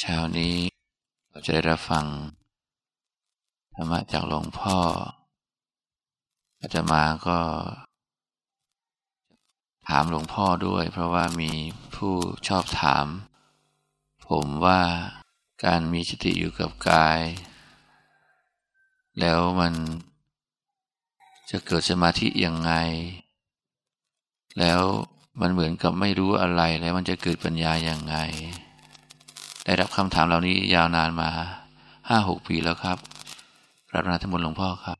เช้านี้ เราจะได้รับฟัง ธรรมะจากหลวงพ่อ อาจมาก็ถามหลวงพ่อด้วย เพราะว่ามีผู้ชอบถาม ผมว่าการมีสติอยู่กับกาย แล้วมันจะเกิดสมาธิยังไง แล้วมันเหมือนกับไม่รู้อะไรแล้วมันจะเกิดปัญญาอย่างไง ได้รับคำถามเหล่านี้ยาวนานมาห้าหกปีแล้วครับพระนาธมนหลวงพ่อครับ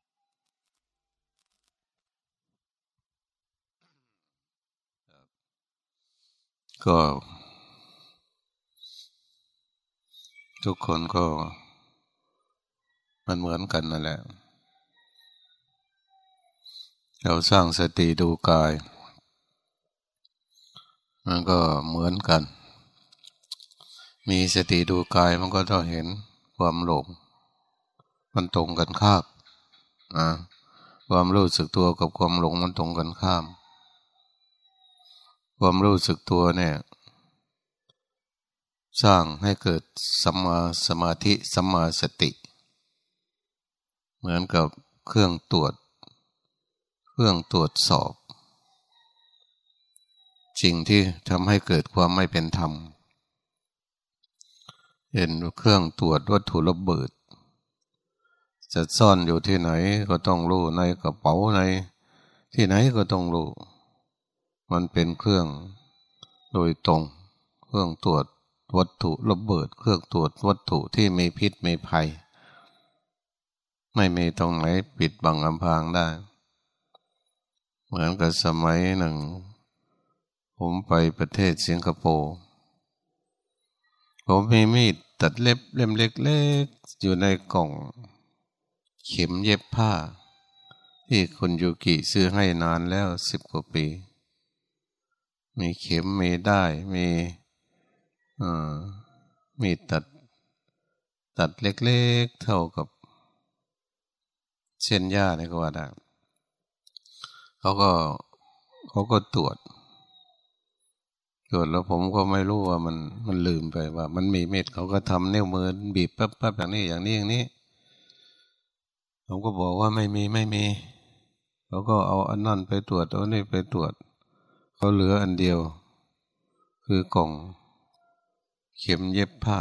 ก็ ทุกคนก็ มันเหมือนกันนั่นแหละ เราสร้างสติดูกาย มันก็เหมือนกัน มีสติดูกายมันก็ต้องเห็นความหลง มันตรงกันข้ามนะความรู้สึกตัวกับความหลงมันตรงกันข้าม ความรู้สึกตัวเนี่ย สร้างให้เกิดสัมมาสมาธิสัมมาสติ เหมือนกับเครื่องตรวจ เครื่องตรวจสอบสิ่งที่ทำให้เกิดความไม่เป็นธรรม เห็นเครื่องตรวจวัตถุระเบิด จะซ่อนอยู่ที่ไหนก็ต้องรู้ในกระเป๋าใน ที่ไหนก็ต้องรู้มันเป็นเครื่องโดยตรง เครื่องตรวจวัตถุระเบิด เครื่องตรวจวัตถุที่มีพิษมีภัย ไม่มีตรงไหนปิดบังอำพรางได้ เหมือนกับสมัยหนึ่ง ผมไปประเทศสิงคโปร์ผมมีมีด ตัดเล็บเล่มเล็กๆอยู่ในกล่อง เข็มเย็บผ้า ที่คุณยูกิซื้อให้นานแล้วสิบกว่าปี มีเข็มมีได้มีมีตัด ตัดเล็กๆเท่ากับเส้นหญ้านี่ก็ว่าได้เขาก็เขาก็ตรวจ เกิดแล้วผมก็ไม่รู้ว่ามันมันลืมไปว่า มันมีเม็ดเขาก็ทำนิ้วมือบีบปั๊บปั๊บอย่างนี้อย่างนี้อย่างนี้ ผมก็บอกว่าไม่มีไม่มีเขาก็เอาอันนั่นไปตรวจเอานี่ไปตรวจเขาเหลืออันเดียว คือกล่อง เข็มเย็บผ้า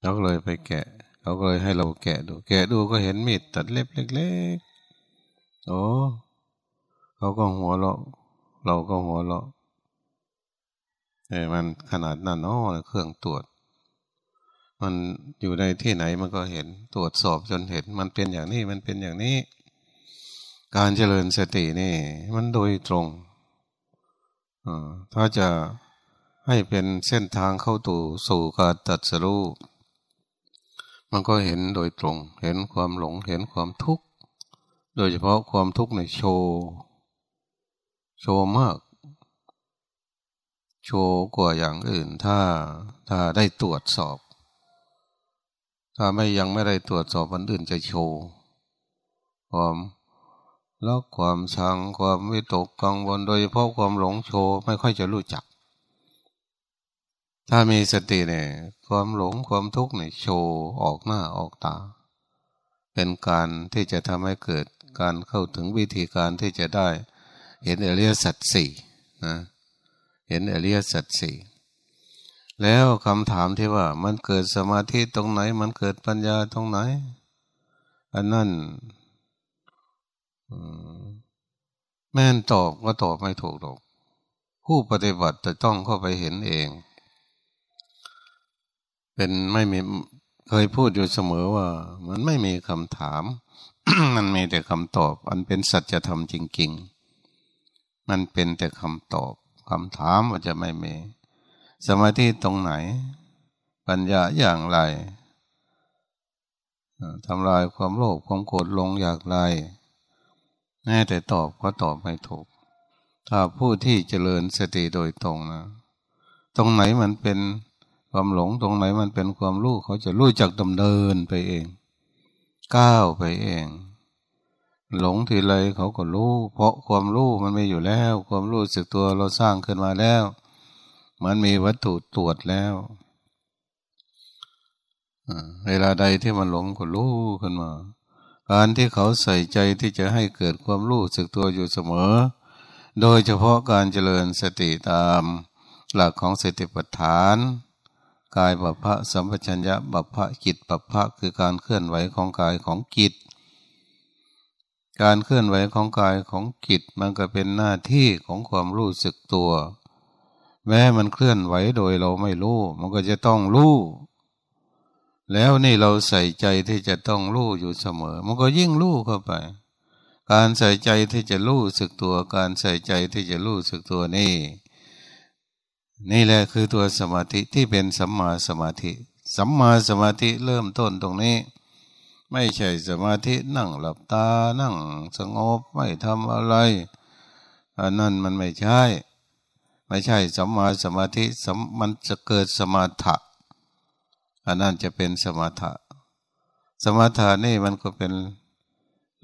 เขาเลยไปแกะเขาก็เลยให้เราแกะดู แกะดูก็เห็นมีดตัดเล็บเล็กๆโอ้เขาก็หัวเราะ เราก็หัวเราะ เออมันขนาดนั้นอ๋อเครื่องตรวจ มันอยู่ในที่ไหนมันก็เห็นตรวจสอบจนเห็น มันเป็นอย่างนี้มันเป็นอย่างนี้ การเจริญสตินี่ มันโดยตรงอถ้าจะให้เป็นเส้นทางเข้าตู่สู่การตัดสรู้มันก็เห็นโดยตรง เห็นความหลงเห็นความทุกข์ โดยเฉพาะความทุกข์ในโชว์โชว์มาก โชว์กว่าอย่างอื่น ถ้าถ้าได้ตรวจสอบ ถ้าไม่ยังไม่ได้ตรวจสอบวันอื่นจะโชว์ความแล้วความชังความวิตกกังวลโดยเฉพาะความหลงโชว์ไม่ค่อยจะรู้จัก ถ้ามีสติเนี่ยความหลงความทุกข์เนี่ยโชว์ออกหน้าออกตา เป็นการที่จะทำให้เกิดการเข้าถึงวิธีการที่จะได้ เห็นอริยสัจสี่นะ เห็นอริยสัจสี่แล้วคำถามที่ว่า มันเกิดสมาธิตรงไหน มันเกิดปัญญาตรงไหน อันนั้นแม่นตอบก็ตอบไม่ถูกหรอก ผู้ปฏิบัติจะต้องเข้าไปเห็นเอง เป็นไม่มีเคยพูดอยู่เสมอว่า มันไม่มีคำถาม มันมีแต่คำตอบ อันเป็นสัจธรรมจริง ๆ มันเป็นแต่คำตอบ คำถามว่าจะไม่มี สมาธิตรงไหน ปัญญาอย่างไรทำลายความโลภความโกรธลงอย่างไรแน่แต่ตอบก็ตอบไม่ถูก ถ้าผู้ที่เจริญสติโดยตรงนะ ตรงไหนมันเป็นความหลงตรงไหนมันเป็นความรู้เขาจะรู้จักดำเนินไปเอง ก้าวไปเอง หลงทีไรเขาก็รู้ เพราะความรู้มันไม่อยู่แล้ว ความรู้สึกตัวเราสร้างขึ้นมาแล้ว มันมีวัตถุตรวจแล้วเวลาใดที่มันหลงก็รู้ขึ้นมา การที่เขาใส่ใจที่จะให้เกิดความรู้สึกตัวอยู่เสมอ โดยเฉพาะการเจริญสติตามหลักของสติปัฏฐานกายบัพพะสัมปชัญญะบัพพะกิจบัพพะคือการเคลื่อนไหวของกายของกิจ การเคลื่อนไหวของกายของกิจมันก็เป็นหน้าที่ของความรู้สึกตัว แม้มันเคลื่อนไหวโดยเราไม่รู้ มันก็จะต้องรู้ แล้วนี่เราใส่ใจที่จะต้องรู้อยู่เสมอ มันก็ยิ่งรู้เข้าไป การใส่ใจที่จะรู้สึกตัว การใส่ใจที่จะรู้สึกตัวนี่ นี่แหละคือตัวสมาธิที่เป็นสัมมาสมาธิ สัมมาสมาธิเริ่มต้นตรงนี้ ไม่ใช่สมาธินั่งหลับตานั่งสงบไม่ทำอะไรอันนั้นมันไม่ใช่ ไม่ใช่สัมมาสมาธิมันจะเกิดสมาธิอันนั้นจะเป็นสมาถะ สมาถะนี่มันก็เป็น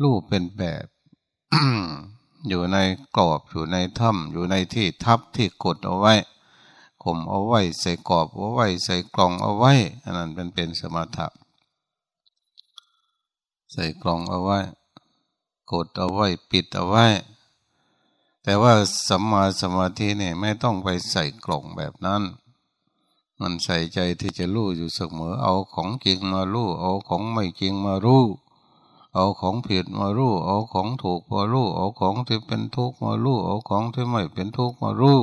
รูปเป็นแบบ อยู่ในกรอบอยู่ในถ้ำอยู่ในที่ทับที่กดเอาไว้ข่มเอาไว้ ใส่กรอบเอาไว้ ใส่กล่องเอาไว้ อันนั้นเป็นเป็นสมถะ ใส่กล่องเอาไว้ กดเอาไว้ ปิดเอาไว้ แต่ว่าสัมมาสมาธิเนี่ยไม่ต้องไปใส่กล่องแบบนั้น มันใส่ใจที่จะรู้อยู่เสมอ เอาของจริงมารู้ เอาของไม่จริงมารู้ เอาของผิดมารู้ เอาของถูกมารู้ เอาของที่เป็นทุกข์มารู้ เอาของที่ไม่เป็นทุกข์มารู้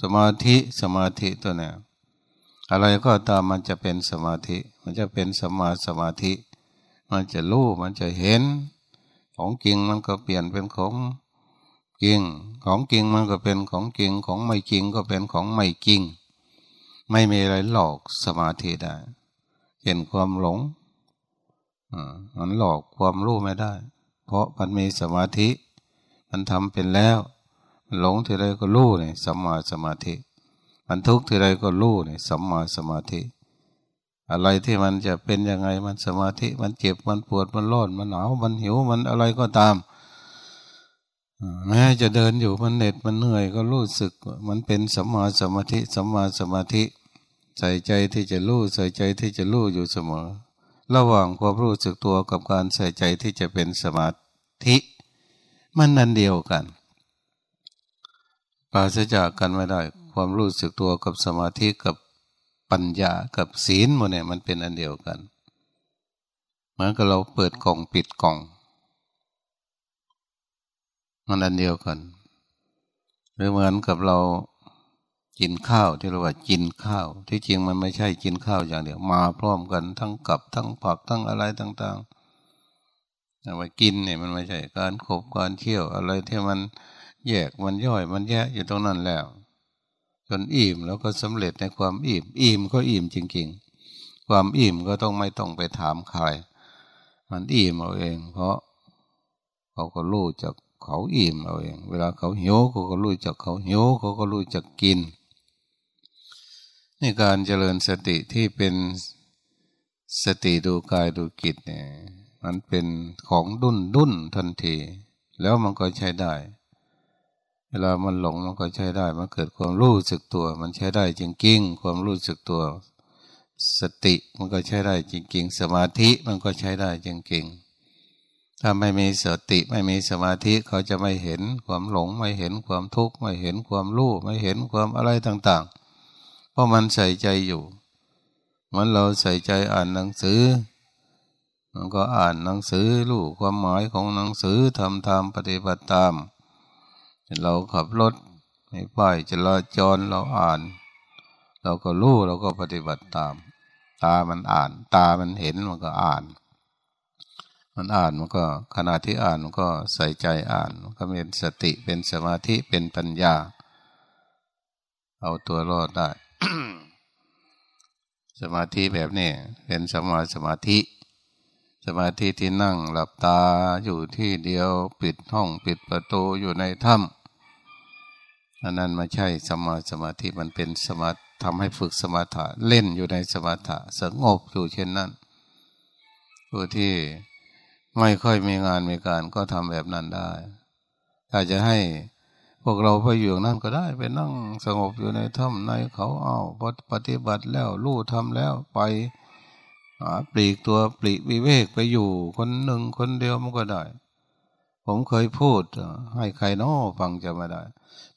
สมาธิสมาธิตัวเนี้ยอะไรก็ตามมันจะเป็นสมาธิ มันจะเป็นสมาสมาธิ มันจะรู้มันจะเห็น ของจริงมันก็เปลี่ยนเป็นของจริง ของจริงมันก็เป็นของจริง ของไม่จริงก็เป็นของไม่จริง ไม่มีอะไรหลอกสมาธิได้ เห็นความหลงมันหลอกความรู้ไม่ได้ เพราะมันมีสมาธิ มันทำเป็นแล้วมันหลงทีไรก็รู้เนี่ยสัมมาสมาธิ มันทุกข์ทีไรก็รู้เนี่ยสัมมาสมาธิ อะไรที่มันจะเป็นยังไงมันสมาธิมันเจ็บมันปวดมันร้อนมันหนาวมันหิวมันอะไรก็ตามแม้จะเดินอยู่มันเหน็ดมันเหนื่อยก็รู้สึกมันเป็นสัมมาสมาธิสัมมาสมาธิ ใส่ใจที่จะรู้ใส่ใจที่จะรู้อยู่เสมอ ระหว่างความรู้สึกตัวกับการใส่ใจที่จะเป็นสมาธิ มันนันเดียวกันปราศจากกันไม่ได้ ความรู้สึกตัวกับสมาธิกับ ปัญญากับศีลมันเนี่ยมันเป็นอันเดียวกัน เหมือนกับเราเปิดกล่องปิดกล่อง มันอันเดียวกัน หรือเหมือนกับเรากินข้าวที่เราว่ากินข้าว ที่จริงมันไม่ใช่กินข้าวอย่างเดียว มาพร้อมกันทั้งกับทั้งผักทั้งอะไรต่างๆแต่ว่ากินเนี่ยมันไม่ใช่การขบการเคี่ยวอะไรที่มันแยกมันย่อยมันแยะอยู่ตรงนั้นแล้ว จนอิ่มแล้วก็สำเร็จในความอิ่ม อิ่มก็อิ่มจริงๆ ความอิ่มก็ต้องไม่ต้องไปถามใคร มันอิ่มเอาเอง เพราะเขาก็รู้จักเขาอิ่มเอาเอง เวลาเขาหิวเขาก็รู้จักเขาหิวเขาก็รู้จักกินนี่การเจริญสติที่เป็นสติดูกายดูกิจเนี่ยมันเป็นของดุนดุนทันที แล้วมันก็ใช้ได้ เวลามันหลงมันก็ใช้ได้ มันเกิดความรู้สึกตัว มันใช้ได้จริงจริงความรู้สึกตัว สติมันก็ใช้ได้จริงจริงสมาธิมันก็ใช้ได้จริงจริงถ้าไม่มีสติไม่มีสมาธิเขาจะไม่เห็นความหลงไม่เห็นความทุกข์ไม่เห็นความรู้ไม่เห็นความอะไรต่างๆ เพราะมันใส่ใจอยู่มันเราใส่ใจอ่านหนังสือ มันก็อ่านหนังสือรู้ความหมายของหนังสือทำตามปฏิบัติตาม เราขับรถในป้ายจราจรเราอ่าน เราก็รู้เราก็ปฏิบัติตาม ตามันอ่าน ตามันเห็นมันก็อ่าน มันอ่านมันก็ขณะที่อ่านมันก็ใส่ใจอ่านมันก็เป็นสติเป็นสมาธิเป็นปัญญา เอาตัวรอดได้ สมาธิแบบนี้เป็นสมาสมาธิ สมาธิที่นั่งหลับตาอยู่ที่เดียวปิดห้องปิดประตูอยู่ในถ้ำ อันนั้นไม่ใช่สมาสมาธิมันเป็นสมาทำให้ฝึกสมาธิเล่นอยู่ในสมาธิสงบอยู่เช่นนั้นผู้ที่ไม่ค่อยมีงานมีการก็ทำแบบนั้นได้ถ้าจะให้พวกเราไปอยู่นั่นก็ได้ไปนั่งสงบอยู่ในถ้ำในเขาเอาปฏิบัติแล้วรู้ทำแล้วไปปลีกตัวปลีกวิเวกไปอยู่คนหนึ่งคนเดียวมันก็ได้ ผมเคยพูด ให้ใครน้อฟังจะไม่ได้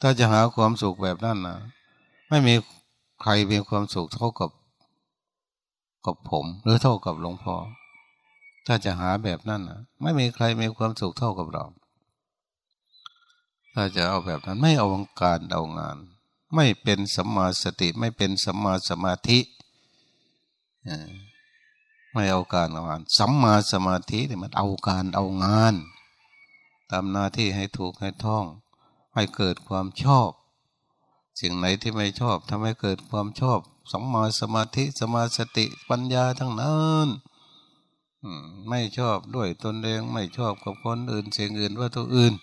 ถ้าจะหาความสุขแบบนั้นนะไม่มีใครมีความสุขเท่ากับ กับผมหรือเท่ากับหลวงพ่อถ้าจะหาแบบนั้นนะไม่มีใครมีความสุขเท่ากับเรา ถ้าจะเอาแบบนั้นไม่เอาวงการเอางาน ไม่เป็นสัมมาสติไม่เป็นสัมมาสมาธิไม่เอาการเอางานสัมมาสมาธิเนี่ยมันเอาการเอางาน ทำหน้าที่ให้ถูกให้ท่อง ให้เกิดความชอบ สิ่งไหนที่ไม่ชอบทำให้เกิดความชอบสัมมาสมาธิสมาสติปัญญาทั้งนั้นไม่ชอบด้วยตนเองไม่ชอบกับคนอื่นเสียงอื่นว่าตัวอื่น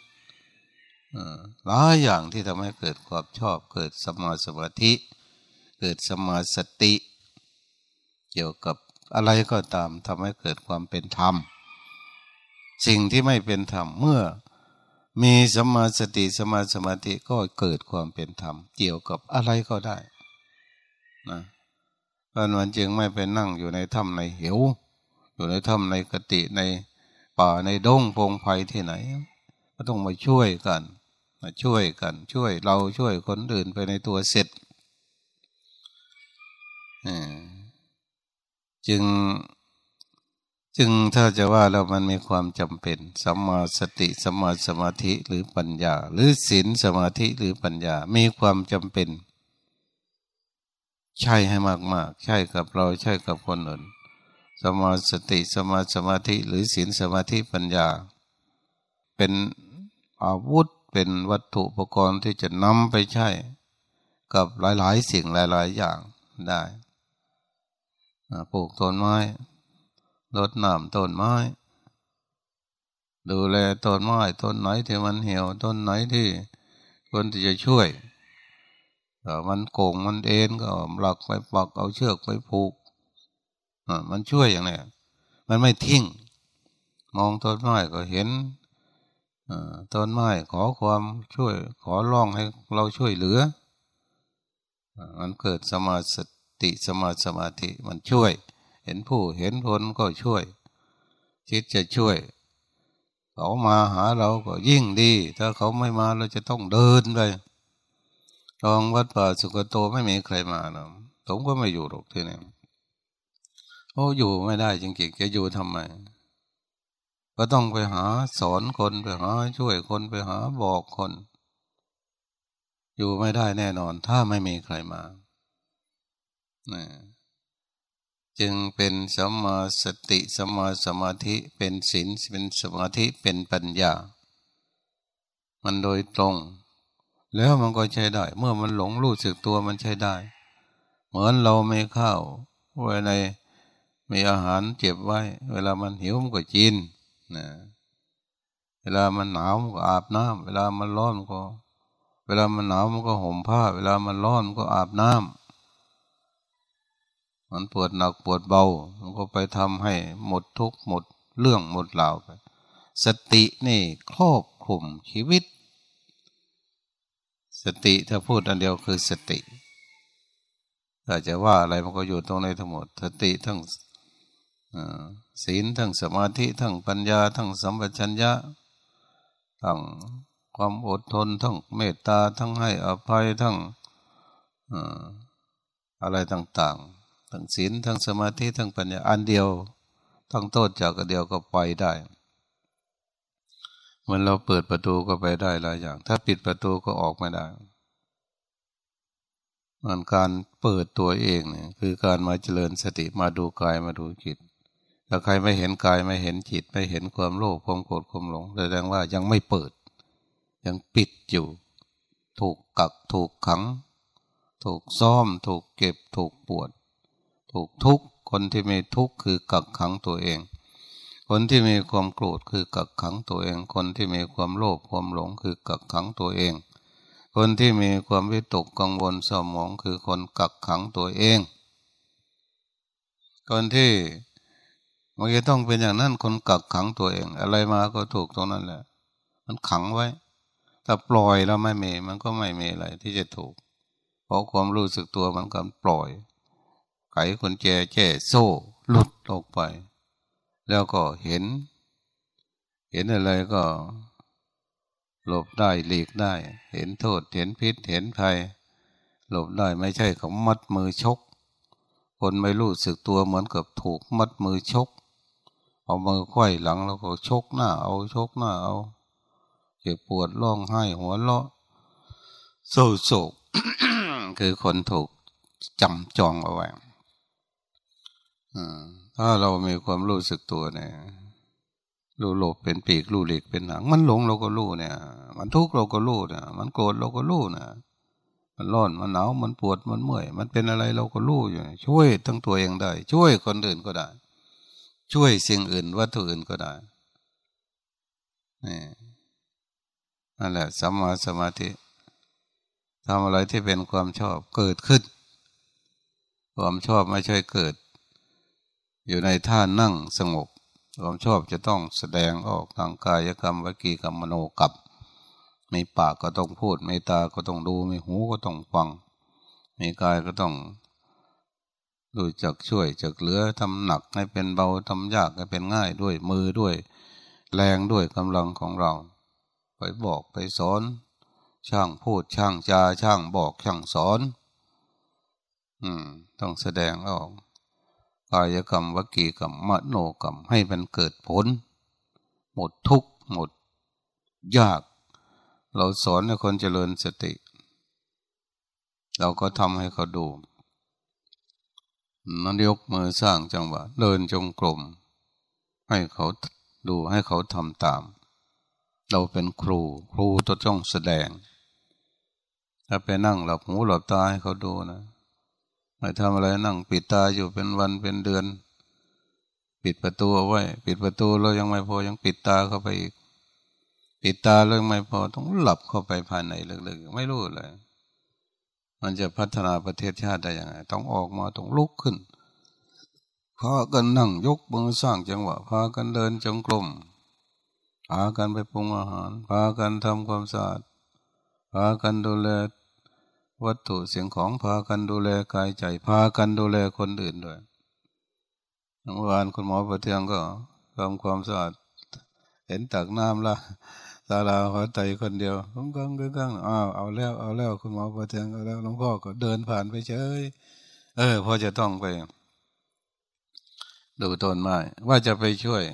หลายอย่างที่ทำให้เกิดความชอบ เกิดสมาสมาธิ เกิดสมาสติ เกี่ยวกับอะไรก็ตามทำให้เกิดความเป็นธรรม สิ่งที่ไม่เป็นธรรมเมื่อมีสมาสติสมาสมาธิก็เกิดความเป็นธรรมเกี่ยวกับอะไรก็ได้นะตอนวันจึงไม่ไปนั่งอยู่ในถ้ำในเหว อยู่ในถ้ำในกติในป่าในดงพงไพ่ที่ไหน ก็ต้องมาช่วยกันมาช่วยกัน ช่วยเราช่วยคนอื่นไปในตัวเสร็จจึง จึงถ้าจะว่าเรามันมีความจำเป็นสัมมาสติสัมมาสมาธิหรือปัญญา หรือศีลสมาธิหรือปัญญา มีความจำเป็น ใช่ให้มากๆ ใช่กับเราใช่กับคนอื่นสมาสติสมาสมาธิหรือศีลสมาธิปัญญา เป็นอาวุธเป็นวัตถุอุปกรณ์ที่จะนำไปใช้กับหลายๆ สิ่งหลาย ๆ อย่างได้ปลูกต้นไม้ รดน้ำต้นไม้ ดูแลต้นไม้ต้นไหนที่มันเหี่ยวต้นไหนที่ควรที่จะช่วยมันโก่งมันเอ็นก็หลักไปปักเอาเชือกไปผูกมันช่วยอย่างนี้มันไม่ทิ้ง มองต้นไม้ก็เห็นต้นไม้ขอความช่วย ขอร้องให้เราช่วยเหลือ มันเกิดสมาสติสมาสมาธิมันช่วย ห็นผู้เห็นผลก็ช่วย คิดจะช่วย เขามาหาเราก็ยิ่งดี ถ้าเขาไม่มาเราจะต้องเดินไปลองวัดป่าสุกโตไม่มีใครมานะผมก็ไม่อยู่หรอกที่นี่โอ้อยู่ไม่ได้จริงๆจะอยู่ทำไม ก็ต้องไปหาสอนคนไปหาช่วยคนไปหาบอกคน อยู่ไม่ได้แน่นอน ถ้าไม่มีใครมา จึงเป็นสัมมาสติสัมมาสมาธิเป็นศีลเป็นสมาธิเป็นปัญญา มันโดยตรง แล้วมันก็ใช้ได้ เมื่อมันหลงรู้สึกตัวมันใช้ได้ เหมือนเราไม่เข้าไว้ในมีอาหารเจ็บไว้ เวลามันหิวมันก็กินนะเวลามันหนาวมันก็อาบน้ำเวลามันร้อนมันก็ เวลามันหนาวมันก็ห่มผ้า เวลามันร้อนมันก็อาบน้ำ มันปวดหนักปวดเบา มันก็ไปทำให้หมดทุกหมดเรื่องหมดเหล่าไป สตินี่ครอบคลุมชีวิต สติถ้าพูดอันเดียวคือสติถ้าจะว่าอะไรมันก็อยู่ตรงในทั้งหมด สติทั้งศีลทั้งสมาธิทั้งปัญญา ทั้งสัมปชัญญะทั้งความอดทนทั้งเมตตาทั้งให้อภัยทั้งอะไรต่าง ๆ ทั้งศีลทั้งสมาธิทั้งปัญญาอันเดียวทั้งโทษจากเดียวก็ไปได้เหมือนเราเปิดประตูก็ไปได้หลายอย่าง ถ้าปิดประตูก็ออกไม่ได้มันการเปิดตัวเองเนี่ยคือการมาเจริญสติมาดูกายมาดูจิตถ้าใครไม่เห็นกายไม่เห็นจิต ไม่เห็นความโลภความโกรธความหลงแสดงว่ายังไม่เปิด ยังปิดอยู่ ถูกกักถูกขัง ถูกซ้อม ถูกเก็บถูกปวด ถูกทุกข์คนที่มีทุกข์คือกักขังตัวเอง คนที่มีความโกรธคือกักขังตัวเอง คนที่มีความโลภความหลงคือกักขังตัวเอง คนที่มีความวิตกกังวลสมองคือคนกักขังตัวเอง คนที่มันจะต้องเป็นอย่างนั้นคนกักขังตัวเอง อะไรมาก็ถูกตรงนั้นแหละ มันขังไว้ถ้าปล่อยแล้วไม่มีมันก็ไม่มีอะไรที่จะถูกเพราะความรู้สึกตัวมันก็ปล่อย ไขคนแจแจ่โซ่หลุดออกไป แล้วก็เห็น เห็นอะไรก็หลบได้หลีกได้ เห็นโทษเห็นพิษเห็นภัย หลบได้ไม่ใช่เขามัดมือชก คนไม่รู้สึกตัวเหมือนกับถูกมัดมือชก เอามือควยหลังแล้วก็ชกหน้า เอาชกหน้าเอาเจ็บปวดร้องไห้หัวเราะโศโศกคือคนถูกจำจองเอาไว้ ถ้าเรามีความรู้สึกตัวเนี่ยรู้โลภเป็นปีกรู้เหล็กเป็นหนัง มันหลงเราก็รู้เนี่ย มันทุกข์เราก็รู้เนี่ยมันโกรธเราก็รู้เนี่ยมันร้อนมันหนาวมันปวดมันเมื่อย มันเป็นอะไรเราก็รู้อยู่ ช่วยทั้งตัวเองได้ ช่วยคนอื่นก็ได้ ช่วยสิ่งอื่นวัตถุอื่นก็ได้นี่นั่นแหละสัมมาสมาธิทำอะไรที่เป็นความชอบเกิดขึ้น ความชอบไม่ใช่เกิด อยู่ในท่านั่งสงบความชอบจะต้องแสดงออกทางกายกรรมวิกีกรรมมโนกรรมมีปากก็ต้องพูดมีตาก็ต้องดูมีหูก็ต้องฟังมีกายก็ต้องดูจักช่วยจักเหลือทำหนักให้เป็นเบาทำยากให้เป็นง่ายด้วยมือด้วย แรงด้วยกำลังของเรา ไปบอกไปสอน ช่างพูดช่างจาช่างบอกช่างสอน อืม ต้องแสดงออก กายกรรมวกีกรรมมโนกรรมให้มันเกิดผล หมดทุกหมด ยาก เราสอนให้คนเจริญสติ เราก็ทำให้เขาดูนั่นยกมือสร้างจังหวะ เดินจงกรมให้เขาดูให้เขาทำตาม เราเป็นครู ครูต้องแสดง ถ้าไปนั่งหลับหูหลับตาให้เขาดูนะ ไม่ทำอะไรนั่งปิดตาอยู่เป็นวันเป็นเดือน ปิดประตูเอาไว้ ปิดประตูเรายังไม่พอยังปิดตาเข้าไปอีก ปิดตาเรื่องไม่พอต้องหลับเข้าไปภายในลึกๆไม่รู้เลย มันจะพัฒนาประเทศชาติได้ยังไง ต้องออกมาต้องลุกขึ้นพากันนั่งยกมือสร้างจังหวะพากันเดินจงกรมพากันไปปรุงอาหารพากันทำความสะอาดพากันดูแล วัตถุเสียงของพากันดูแลกายใจพากันดูแลคนอื่นด้วยเมื่อวานคุณหมอประเทืองก็ทำความสะอาดเห็นตักน้ำละตาลาหัวใจคนเดียวก้งก้งก้งอ้าวเอาแล้วเอาแล้วคุณหมอประเทืองเอาแล้วหลวงพ่อก็เดินผ่านไปเฉยเออพอจะต้องไป ดูต้นไม้ว่าจะไปช่วย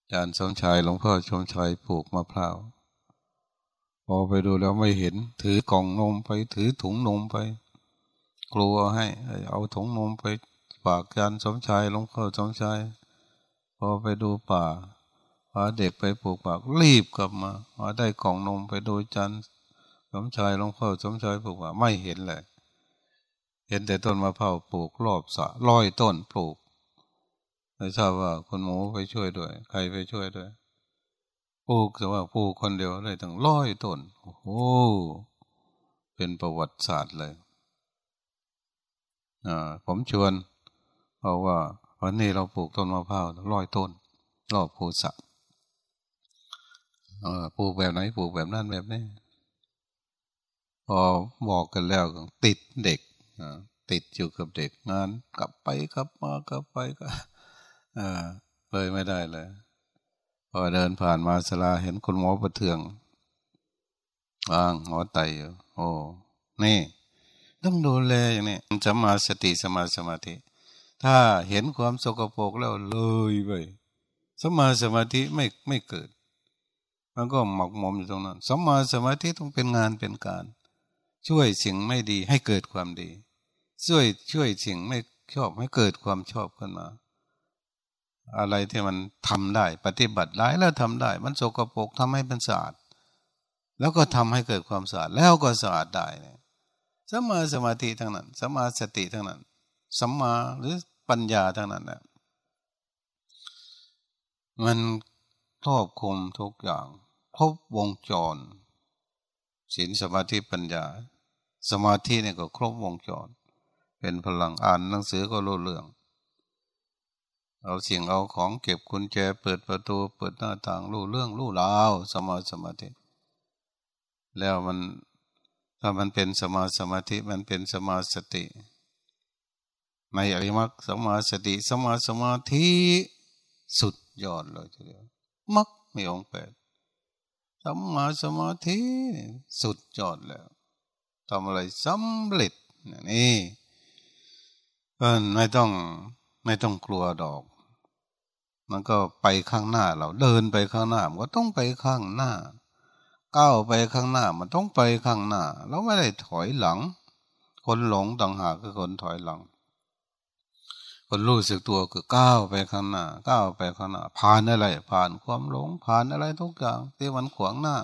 อาจารย์สมชายหลวงพ่อชมชายปลูกมะพร้าว พอไปดูแล้วไม่เห็น ถือกล่องนมไป ถือถุงนมไป กลัวให้ เอาถุงนมไปฝากยันสมชายลวงพ่อสมชายพอไปดูป่าพาเด็กไปปลูกป่ารีบกลับมามาได้กล่องนมไปดูจันสมชายลวงพ่อสมชายปลูกป่าไม่เห็นเลยเห็นแต่ต้นมะพร้าวปลูกรอบสะร้อยต้นปลูกไม่ทราบว่าคุณหมูไปช่วยด้วย ใครไปช่วยด้วย ปลูกแต่ว่าปลูกคนเดียวได้ถึงร้อยต้น โอ้โห เป็นประวัติศาสตร์เลยผมชวนเพราะว่าวันนี้เราปลูกต้นมะพร้าวร้อยต้น รอบภูสะเออปลูกแบบไหนปลูกแบบนั้นแบบนี้พอบอกกันแล้วติดเด็กติดอยู่กับเด็กงานกลับไปกลับมากลับไปก็เลยไม่ได้เลย พอเดินผ่านมาสลาเห็นคุณหมอประเทืองวางหัวไตโอ้นี่ ต้องดูแลอย่างนี้สมาสติสมาสมาธิ ถ้าเห็นความสกปรกแล้วเลยไปสมาสมาธิไม่ไม่เกิด มันก็หมกหมมอยู่ตรงนั้นสมาสมาธิต้องเป็นงานเป็นการ ช่วยสิ่งไม่ดีให้เกิดความดี ช่วยช่วยสิ่งไม่ชอบให้เกิดความชอบขึ้นมา อะไรที่มันทำได้ ปฏิบัติได้แล้วทำได้ มันสกโปกทำให้เป็นสะอาดแล้วก็ทำให้เกิดความสะอาดแล้วก็สะอาดได้เนี่ยสมาสมาธิทั้งนั้นสมาสติทั้งนั้นสัมมาหรือปัญญาทั้งนั้นนะมันครอบคลุมทุกอย่างครบวงจรศีลสมาธิปัญญา สมาธิเนี่ยก็ครบวงจร เป็นพลังอ่านหนังสือก็รู้เรื่อง เอาสิ่งเอาของเก็บกุญแจเปิดประตูเปิดหน้าต่างรู้เรื่องรู้ราวสมาสมาธิ แล้วมันถ้ามันเป็นสมาสมาธิมันเป็นสมาสติ ในอริมักสมาสติสมาสมาธิสุดยอดเลยทีเดียวมักมีองค์แปดสมาสมาธิสุดยอดแล้วทำอะไรสำเร็จนี่เออไม่ต้องไม่ต้องกลัวดอก มันก็ไปข้างหน้าเราเดินไปข้างหน้ามันก็ต้องไปข้างหน้า ก้าวไปข้างหน้ามันต้องไปข้างหน้า เราไม่ได้ถอยหลัง คนหลงต่างหากคือคนถอยหลัง คนรู้สึกตัวคือก้าวไปข้างหน้า ก้าวไปข้างหน้า ผ่านอะไร ผ่านความหลง ผ่านอะไรทุกอย่างที่มันขวางหน้า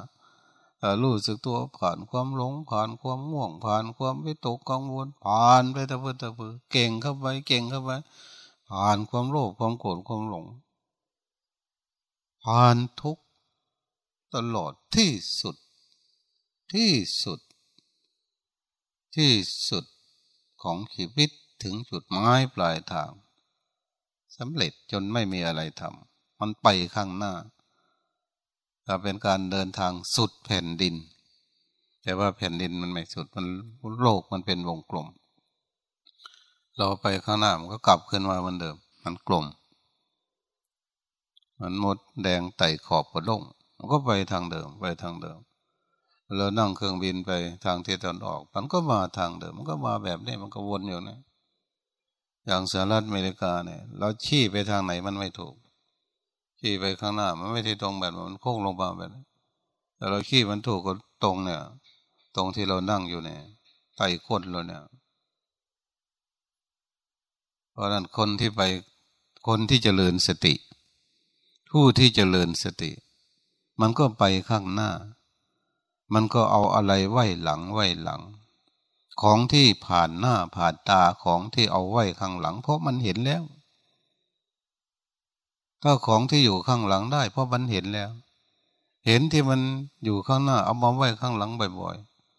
รู้สึกตัวผ่านความหลงผ่านความง่วง ผ่านความวิตกกังวลผ่านไปตะพื้ตะพื้เก่งเข้าไปเก่งเข้าไปผ่านความโลภความโกรธความหลง ผ่านทุกตลอดที่สุด ที่สุด ที่สุดของชีวิตถึงจุดหมายปลายทางสำเร็จจนไม่มีอะไรทำมันไปข้างหน้าถ้าเป็นการเดินทางสุดแผ่นดิน แต่ว่าแผ่นดินมันไม่สุดมันโลกมันเป็นวงกลม เราไปข้างหน้ามันก็กลับขึ้นมาเหมือนเดิม มันกลม มันหมดแดงไต่ขอบกระด้งมันก็ไปทางเดิมไปทางเดิมเรานั่งเครื่องบินไปทางที่ตะวันออก มันก็มาทางเดิม มันก็มาแบบนี้มันก็วนอยู่นะอย่างสหรัฐอเมริกาเนี่ย เราชี้ไปทางไหนมันไม่ถูก ชี้ไปข้างหน้า มันไม่ที่ตรงแบบมันโค้งลงมาแบบแต่เราขี้มันถูกก็ตรงเนี่ย ตรงที่เรานั่งอยู่เนี่ยไต่ก้นเราเนี่ยเพราะนั้นคนที่ไปคนที่จเจริญสติ ผู้ที่จเจริญสติ มันก็ไปข้างหน้า มันก็เอาอะไรไว้หลังไว้หลัง ของที่ผ่านหน้าผ่านตาของที่เอาไว้ข้างหลัง เพราะมันเห็นแล้ว ก็ของที่อยู่ข้างหลังได้ เพราะมันเห็นแล้ว เห็นที่มันอยู่ข้างหน้า เอามาไว้ข้างหลังบ่อย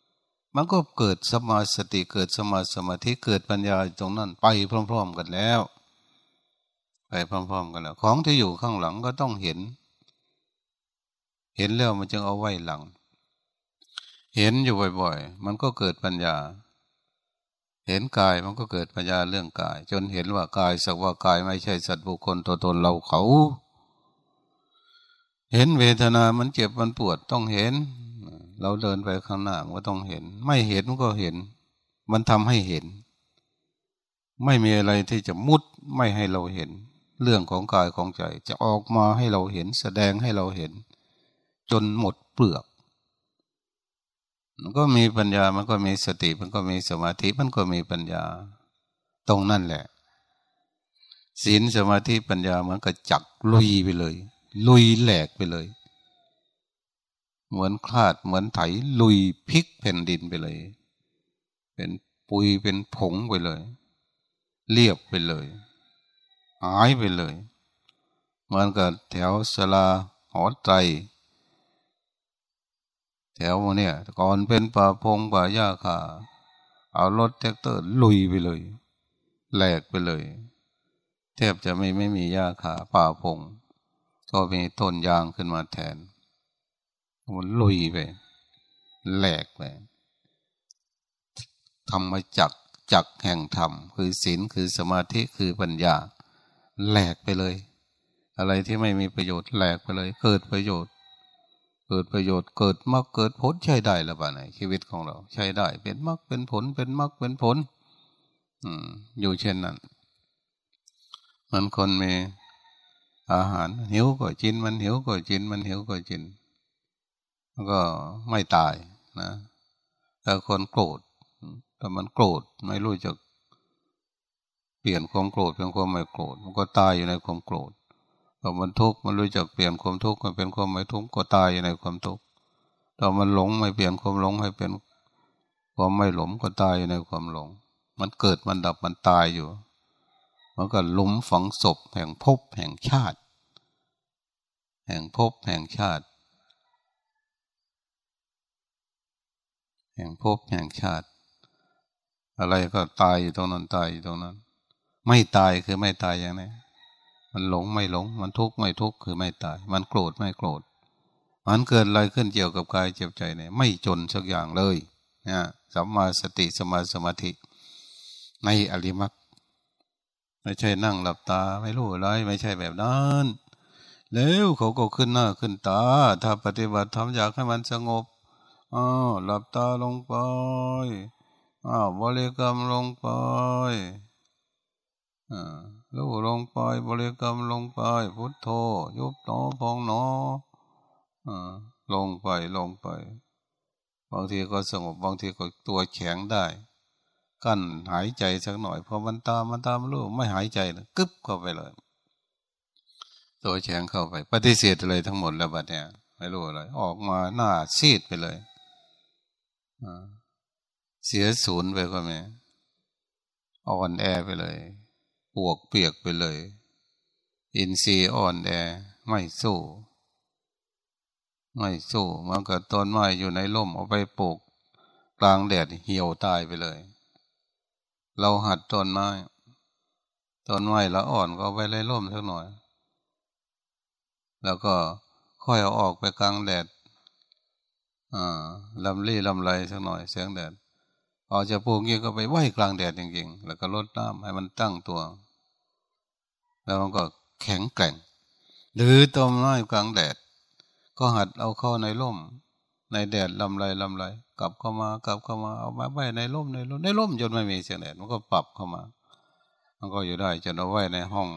ๆ มันก็เกิดสมาสติเกิดสมาสมาธิเกิดปัญญาตรงนั้นไปพร้อม ๆ กันแล้ว ไปพร้อม ๆ กันแล้วของที่อยู่ข้างหลังก็ต้องเห็น เห็นแล้วมันจึงเอาไว้หลัง เห็นอยู่บ่อย ๆ มันก็เกิดปัญญา เห็นกายมันก็เกิดปัญญาเรื่องกาย จนเห็นว่ากายสักว่ากายไม่ใช่สัตว์บุคคลตัวตนเราเขา เห็นเวทนามันเจ็บมันปวดต้องเห็น เราเดินไปข้างหน้ามันก็ต้องเห็น ไม่เห็นมันก็เห็น มันทำให้เห็น ไม่มีอะไรที่จะมุดไม่ให้เราเห็น เรื่องของกายของใจจะออกมาให้เราเห็นแสดงให้เราเห็น จนหมดเปลือกมันก็มีปัญญา มันก็มีสติ มันก็มีสมาธิ มันก็มีปัญญา ตรงนั่นแหละ ศีลสมาธิปัญญามันก็จักลุยไปเลย ลุยแหลกไปเลย เหมือนคราดเหมือนไถลุยพลิกแผ่นดินไปเลย เป็นปุยเป็นผงไปเลย เรียบไปเลย หายไปเลย เหมือนกับแถวศาลาหอไตรเนี่ยก่อนเป็นป่าพงป่าหญ้าคาเอารถแทรกเตอร์ลุยไปเลย แหลกไปเลย แทบจะไม่ไม่มีหญ้าคาป่าพง ก็มีต้นยางขึ้นมาแทนมันลุยไป แหลกไปทำมาจักจักแห่งธรรม คือศีลคือสมาธิคือปัญญา แหลกไปเลย อะไรที่ไม่มีประโยชน์แหลกไปเลย เกิดประโยชน์ เกิดประโยชน์เกิดมรรคเกิดผลใช้ได้หรือเปล่าในชีวิตของเรา ใช้ได้ เป็นมรรคเป็นผลเป็นมรรคเป็นผล อืม อยู่เช่นนั้นมันคนมีอาหารหิวก็กินมันหิวก็กินมันหิวก็กินแล้วก็ไม่ตายนะแต่คนโกรธแต่มันโกรธไม่รู้จัก เปลี่ยนความโกรธเป็นความไม่โกรธ มันก็ตายอยู่ในความโกรธพอมันทุกข์มันรู้จักเปลี่ยนความทุกข์มาเป็นความไม่ทุกข์ก็ตายอยู่ในความทุกข์ตอนมันหลงไม่เปลี่ยนความหลงให้เป็นความไม่หลงก็ตายอยู่ในความหลง มันเกิดมันดับมันตายอยู่ มันก็หลุมฝังศพแห่งภพแห่งชาติ แห่งภพแห่งชาติ แห่งภพแห่งชาติ อะไรก็ตายอยู่ตรงนั้นตายอยู่ตรงนั้น ไม่ตายคือไม่ตายอย่างนี้มันหลงไม่หลง มันทุกข์ไม่ทุกข์คือไม่ตาย มันโกรธไม่โกรธ มันเกิดอะไรขึ้นเกี่ยวกับกายเจ็บใจเนี่ย ไม่จนสักอย่างเลยนะสัมมาสติสมาสมาธิ ในอริมักไม่ใช่นั่งหลับตาไม่รู้อะไรไม่ใช่แบบนั้นแล้วเขาก็ขึ้นหน้าขึ้นตา ถ้าปฏิบัติทำอยากให้มันสงบอ้าวหลับตาลงไปอ้าวบริกรรมลงไป รู้ลงไปบริกรรมลงไป พุทโธ ยุบหนอพองหนอลงไปลงไป บางทีก็สงบบางทีก็ตัวแข็งได้ กั้นหายใจสักหน่อยพอมันตามมันตามรู้ไม่หายใจนะกึบเข้าไปเลย ตัวแข็งเข้าไป ปฏิเสธอะไรทั้งหมดแล้วบัดเนี่ยไม่รู้อะไรออกมาหน้าซีดไปเลยเสียศูนย์ไปก็ไม่อ่อนแอไปเลย ปวกเปียกไปเลย อินทรีย์อ่อนแอไม่สู้ ไม่สู้มันก็ต้นไม้อยู่ในร่มเอาไปปลูกกลางแดดเหี่ยวตายไปเลย เราหัดต้นไม้ต้นไม้ละอ่อนก็ไปไล่ร่มสักหน่อย แล้วก็ค่อยเอาออกไปกลางแดดอ่าลำรี่ลำไรสักหน่อยเสียงแดด พอจะปลูกงี้ก็ไปไหวกลางแดดจริงๆ แล้วก็ลดน้ำให้มันตั้งตัว แล้วมันก็แข็งแกร่ง หรือต้นไม้กลางแดด ก็หัดเอาเข้าในร่ม ในแดดลำไรลำไรกลับเข้ามากลับเข้ามาเอามาไว้ในร่มในร่มในร่มจนไม่มีเสียงแดดมันก็ปรับเข้ามา มันก็อยู่ได้จนเอาไว้ในห้อง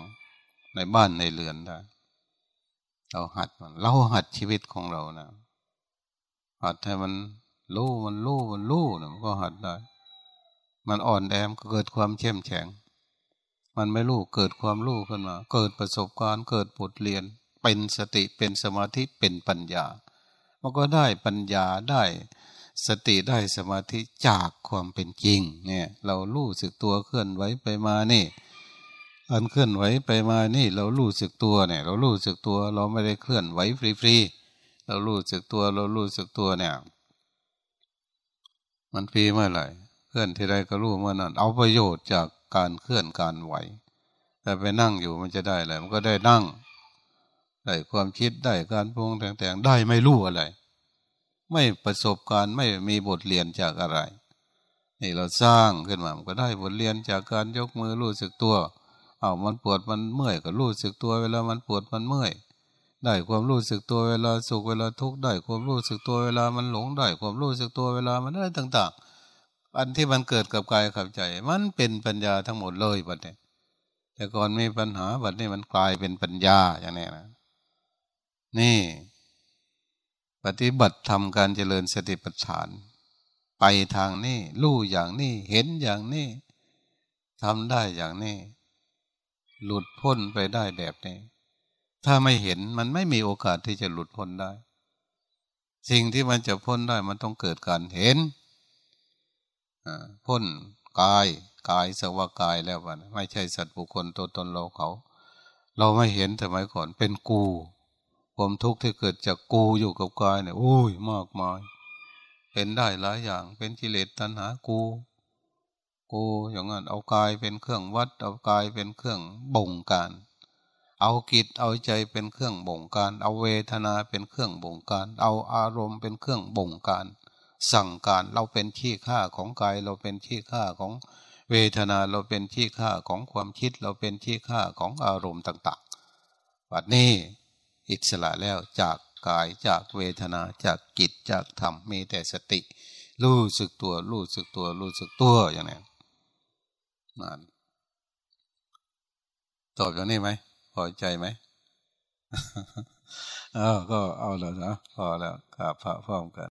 ในบ้านในเรือนได้ เราหัดมันเราหัดชีวิตของเรานะหัดให้มัน รู้มันรู้มันรู้นะมันก็หัดได้ มันอ่อนแอมก็เกิดความเข้มแข็ง มันไม่รู้เกิดความรู้ขึ้นมา เกิดประสบการณ์เกิดบทเรียน เป็นสติเป็นสมาธิเป็นปัญญา มันก็ได้ปัญญาได้สติได้สมาธิจากความเป็นจริง เนี่ย เรารู้สึกตัวเคลื่อนไหวไปมานี่อันเคลื่อนไหวไปมานี่ เรารู้สึกตัวเนี่ย เรารู้สึกตัว เราไม่ได้เคลื่อนไหวฟรีๆเรารู้สึกตัว เรารู้สึกตัวเนี่ย มันฟรีเมื่อไหร่เคลื่อนที่ใดก็รู้เมื่อนั้น เอาประโยชน์จากการเคลื่อนการไหว แต่ไปนั่งอยู่มันจะได้อะไรมันก็ได้นั่งได้ความคิดได้การพงแต่งๆได้ไม่รู้อะไร ไม่ประสบการณ์ไม่มีบทเรียนจากอะไร นี่เราสร้างขึ้นมามันก็ได้บทเรียนจากการยกมือรู้สึกตัว เอามันปวดมันเมื่อยก็รู้สึกตัว เวลามันปวดมันเมื่อย ได้ความรู้สึกตัวเวลาสุขเวลาทุกข์ได้ความรู้สึกตัวเวลามันหลงได้ความรู้สึกตัวเวลามันได้ต่าง ๆ อันที่มันเกิดกับกายกับใจ มันเป็นปัญญาทั้งหมดเลยบัดนี้แต่ก่อนมีปัญหาบัดนี้มันกลายเป็นปัญญาอย่างนี้นะนี่ ปฏิบัติทำการเจริญสติปัฏฐาน ไปทางนี้รู้อย่างนี้เห็นอย่างนี้ทำได้อย่างนี้ หลุดพ้นไปได้แบบนี้ ถ้าไม่เห็นมันไม่มีโอกาสที่จะหลุดพ้นได้ สิ่งที่มันจะพ้นได้มันต้องเกิดการเห็นพ้นกายกายสวากายแล้ววันไม่ใช่สัตว์บุคคลตัวตนเราเขา เราไม่เห็นแต่ไมก่อนเป็นกูความทุกข์ที่เกิดจากกูอยู่กับกายเนี่ยโอ้ยมากมาย เป็นได้หลายอย่าง เป็นกิเลสตัณหากู กูอย่างนั้นเอากายเป็นเครื่องวัด เอากายเป็นเครื่องบ่งการ เอากิจเอาใจเป็นเครื่องบ่งการ เอาเวทนาเป็นเครื่องบ่งการ เอาอารมณ์เป็นเครื่องบ่งการ สั่งการเราเป็นที่ค่าของกายเราเป็นที่ค่าของเวทนาเราเป็นที่ค่าของความคิดเราเป็นที่ค่าของอารมณ์ต่างๆบัดนี้อิสระแล้วจากกายจากเวทนาจากกิจจากธรรมมีแต่สติ รู้สึกตัวรู้สึกตัวรู้สึกตัวอย่างนี้นั่นตอบอย่างนี้ไหม พอใจไหมเออก็เอาแล้วนะพอแล้วกราบพระพร้อมกัน